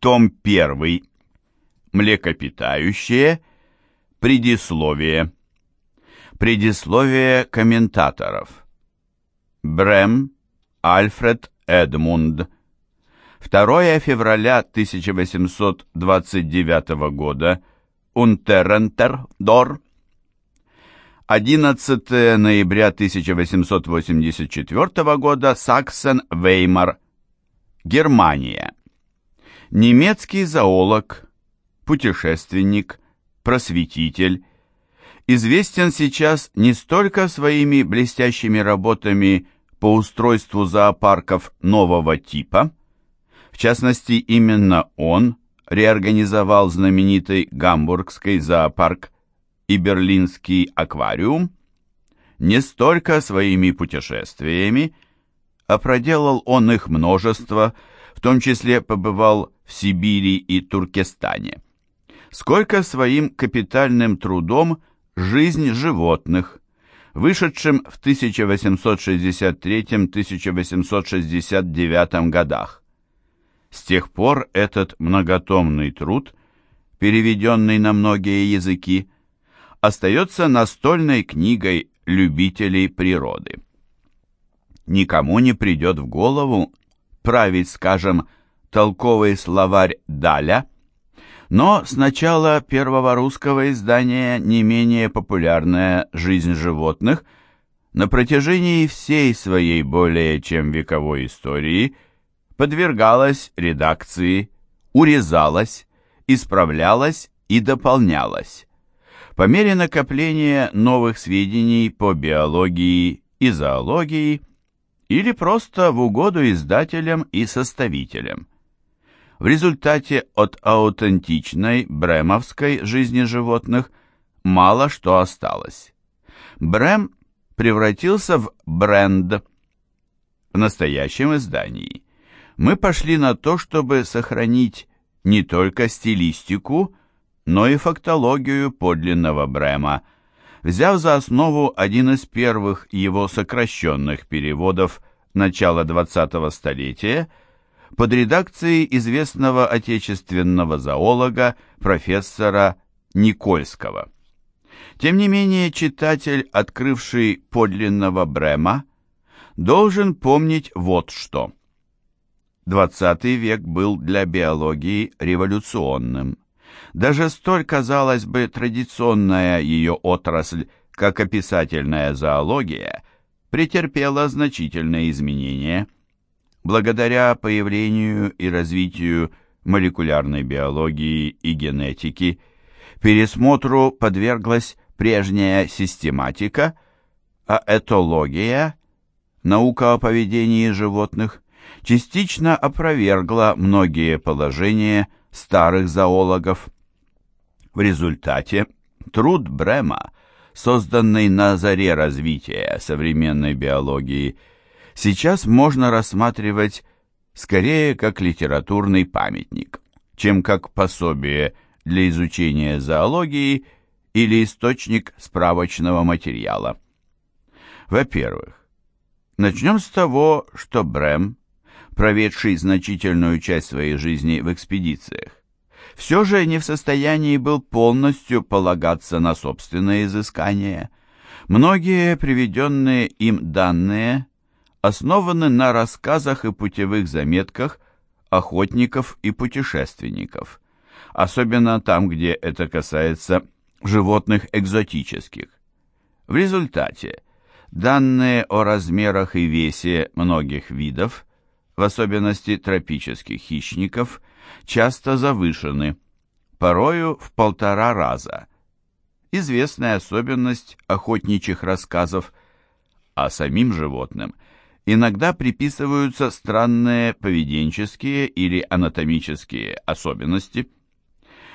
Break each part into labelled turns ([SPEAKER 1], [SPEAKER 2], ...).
[SPEAKER 1] Том 1. Млекопитающие. Предисловие. Предисловие комментаторов. Брэм, Альфред Эдмунд. 2 февраля 1829 года. Унтерентер-Дор. 11 ноября 1884 года. Саксен-Веймар. Германия. Немецкий зоолог, путешественник, просветитель, известен сейчас не столько своими блестящими работами по устройству зоопарков нового типа, в частности, именно он реорганизовал знаменитый гамбургский зоопарк и берлинский аквариум, не столько своими путешествиями, а проделал он их множество, в том числе побывал в Сибири и Туркестане. Сколько своим капитальным трудом «Жизнь животных», вышедшим в 1863-1869 годах. С тех пор этот многотомный труд, переведенный на многие языки, остается настольной книгой любителей природы. Никому не придет в голову править, скажем, толковый словарь Даля, но с начала первого русского издания не менее популярная «Жизнь животных» на протяжении всей своей более чем вековой истории подвергалась редакции, урезалась, исправлялась и дополнялась. По мере накопления новых сведений по биологии и зоологии или просто в угоду издателям и составителям. В результате от аутентичной бремовской жизни животных мало что осталось. Брем превратился в бренд. В настоящем издании мы пошли на то, чтобы сохранить не только стилистику, но и фактологию подлинного Брема, взяв за основу один из первых его сокращенных переводов начала 20-го столетия – под редакцией известного отечественного зоолога профессора Никольского. Тем не менее, читатель, открывший подлинного Брема, должен помнить вот что. XX век был для биологии революционным. Даже столь, казалось бы, традиционная ее отрасль, как описательная зоология, претерпела значительные изменения – Благодаря появлению и развитию молекулярной биологии и генетики. Пересмотру подверглась прежняя систематика, а этология, наука о поведении животных, частично опровергла многие положения старых зоологов. В результате труд Брема, созданный на заре развития современной биологии, сейчас можно рассматривать скорее как литературный памятник, чем как пособие для изучения зоологии или источник справочного материала. Во-первых, начнем с того, что Брэм, проведший значительную часть своей жизни в экспедициях, все же не в состоянии был полностью полагаться на собственные изыскания. Многие приведенные им данные основаны на рассказах и путевых заметках охотников и путешественников, особенно там, где это касается животных экзотических. В результате данные о размерах и весе многих видов, в особенности тропических хищников, часто завышены, порою в полтора раза. Известная особенность охотничьих рассказов о самим животным – иногда приписываются странные поведенческие или анатомические особенности.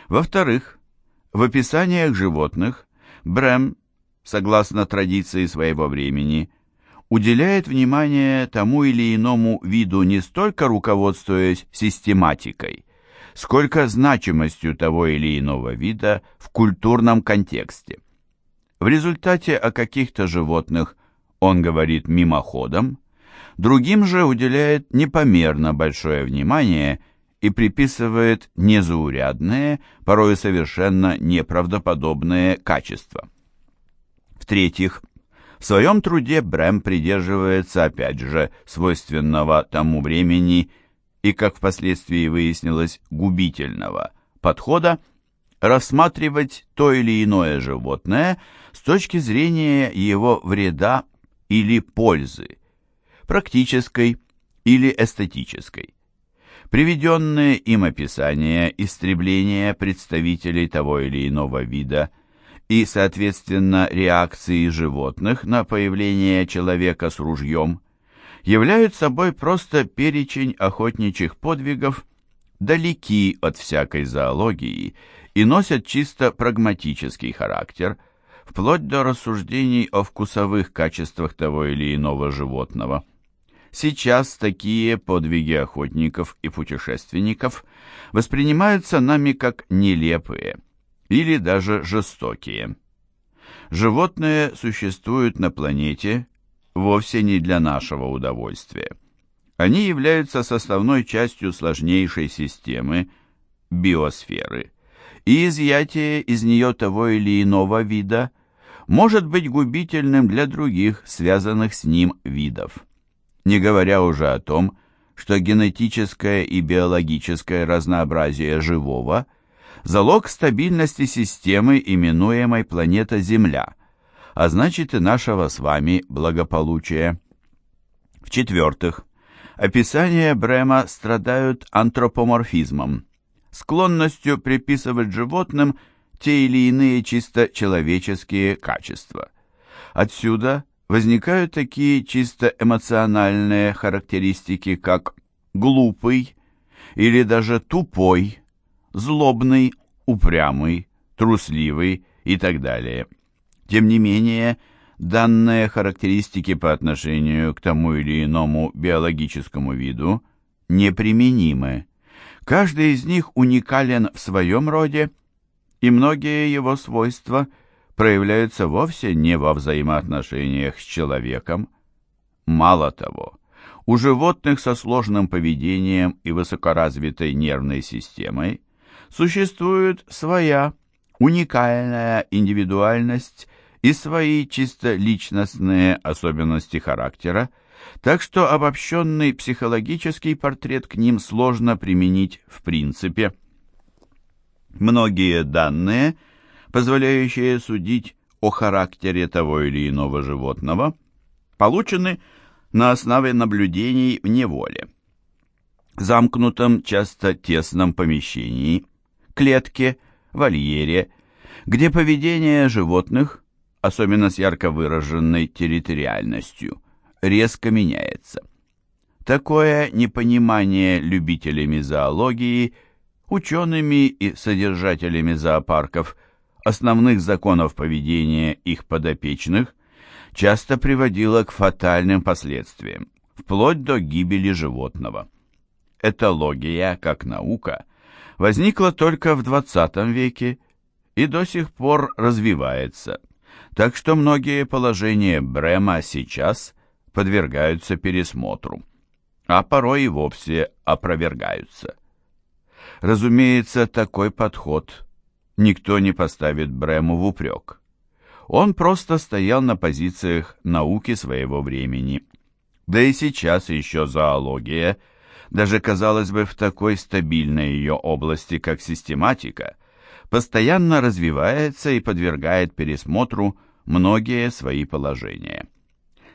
[SPEAKER 1] Во-вторых, в описаниях животных Брэм, согласно традиции своего времени, уделяет внимание тому или иному виду не столько руководствуясь систематикой, сколько значимостью того или иного вида в культурном контексте. В результате о каких-то животных он говорит мимоходом, другим же уделяет непомерно большое внимание и приписывает незаурядные, порой совершенно неправдоподобные качества. В-третьих, в своем труде Брэм придерживается, опять же, свойственного тому времени и, как впоследствии выяснилось, губительного подхода рассматривать то или иное животное с точки зрения его вреда или пользы, практической или эстетической. Приведенные им описания истребления представителей того или иного вида и, соответственно, реакции животных на появление человека с ружьем являют собой просто перечень охотничьих подвигов, далеки от всякой зоологии и носят чисто прагматический характер, вплоть до рассуждений о вкусовых качествах того или иного животного. Сейчас такие подвиги охотников и путешественников воспринимаются нами как нелепые или даже жестокие. Животные существуют на планете вовсе не для нашего удовольствия. Они являются составной частью сложнейшей системы биосферы, и изъятие из нее того или иного вида может быть губительным для других, связанных с ним видов не говоря уже о том, что генетическое и биологическое разнообразие живого – залог стабильности системы, именуемой планета Земля, а значит и нашего с вами благополучия. В-четвертых, описания Брема страдают антропоморфизмом, склонностью приписывать животным те или иные чисто человеческие качества. Отсюда – возникают такие чисто эмоциональные характеристики, как глупый или даже тупой, злобный, упрямый, трусливый и так далее. Тем не менее, данные характеристики по отношению к тому или иному биологическому виду неприменимы. Каждый из них уникален в своем роде, и многие его свойства – проявляются вовсе не во взаимоотношениях с человеком. Мало того, у животных со сложным поведением и высокоразвитой нервной системой существует своя уникальная индивидуальность и свои чисто личностные особенности характера, так что обобщенный психологический портрет к ним сложно применить в принципе. Многие данные – позволяющие судить о характере того или иного животного, получены на основе наблюдений в неволе. Замкнутом, часто тесном помещении, клетке, вольере, где поведение животных, особенно с ярко выраженной территориальностью, резко меняется. Такое непонимание любителями зоологии, учеными и содержателями зоопарков основных законов поведения их подопечных часто приводило к фатальным последствиям, вплоть до гибели животного. Этология, как наука, возникла только в XX веке и до сих пор развивается, так что многие положения Брема сейчас подвергаются пересмотру, а порой и вовсе опровергаются. Разумеется, такой подход никто не поставит Брему в упрек. Он просто стоял на позициях науки своего времени. Да и сейчас еще зоология, даже, казалось бы, в такой стабильной ее области, как систематика, постоянно развивается и подвергает пересмотру многие свои положения.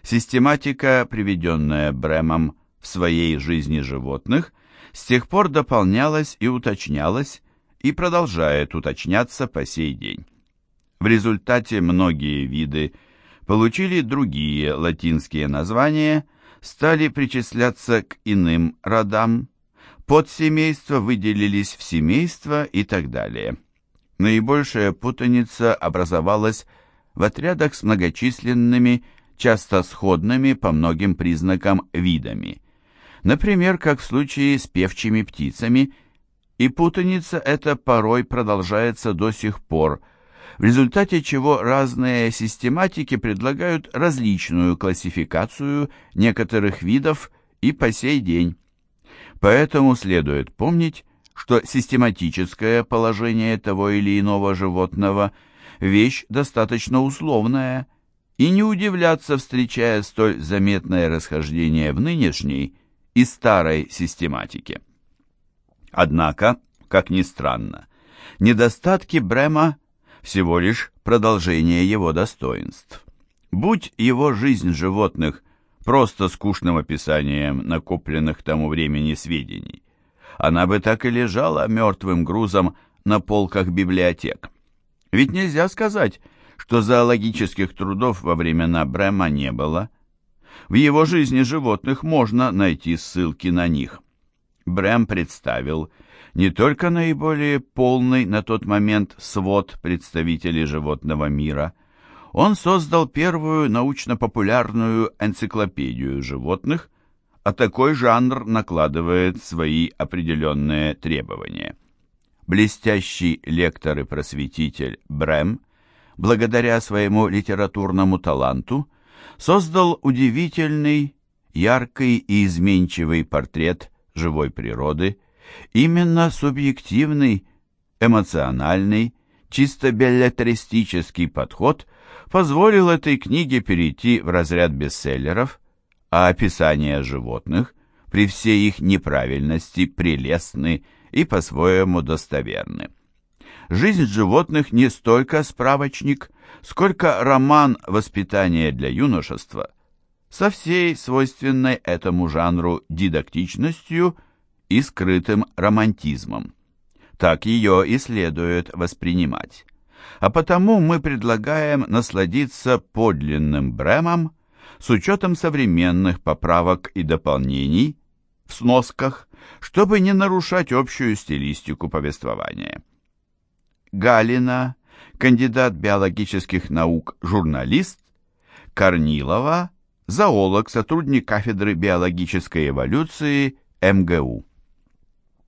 [SPEAKER 1] Систематика, приведенная Бремом в своей жизни животных, с тех пор дополнялась и уточнялась, и продолжает уточняться по сей день. В результате многие виды получили другие латинские названия, стали причисляться к иным родам, подсемейства выделились в семейства и так далее. Наибольшая путаница образовалась в отрядах с многочисленными, часто сходными по многим признакам видами. Например, как в случае с певчими птицами – и путаница эта порой продолжается до сих пор, в результате чего разные систематики предлагают различную классификацию некоторых видов и по сей день. Поэтому следует помнить, что систематическое положение того или иного животного – вещь достаточно условная, и не удивляться, встречая столь заметное расхождение в нынешней и старой систематике. Однако, как ни странно, недостатки Брема всего лишь продолжение его достоинств. Будь его жизнь животных просто скучным описанием накопленных тому времени сведений, она бы так и лежала мертвым грузом на полках библиотек. Ведь нельзя сказать, что зоологических трудов во времена Брема не было. В его жизни животных можно найти ссылки на них. Брэм представил не только наиболее полный на тот момент свод представителей животного мира, он создал первую научно-популярную энциклопедию животных, а такой жанр накладывает свои определенные требования. Блестящий лектор и просветитель Брэм, благодаря своему литературному таланту, создал удивительный, яркий и изменчивый портрет живой природы, именно субъективный, эмоциональный, чисто беллетристический подход позволил этой книге перейти в разряд бестселлеров, а описания животных, при всей их неправильности, прелестны и по-своему достоверны. Жизнь животных не столько справочник, сколько роман воспитания для юношества» со всей свойственной этому жанру дидактичностью и скрытым романтизмом. Так ее и следует воспринимать. А потому мы предлагаем насладиться подлинным Бремом с учетом современных поправок и дополнений в сносках, чтобы не нарушать общую стилистику повествования. Галина, кандидат биологических наук, журналист, Корнилова – зоолог, сотрудник кафедры биологической эволюции МГУ.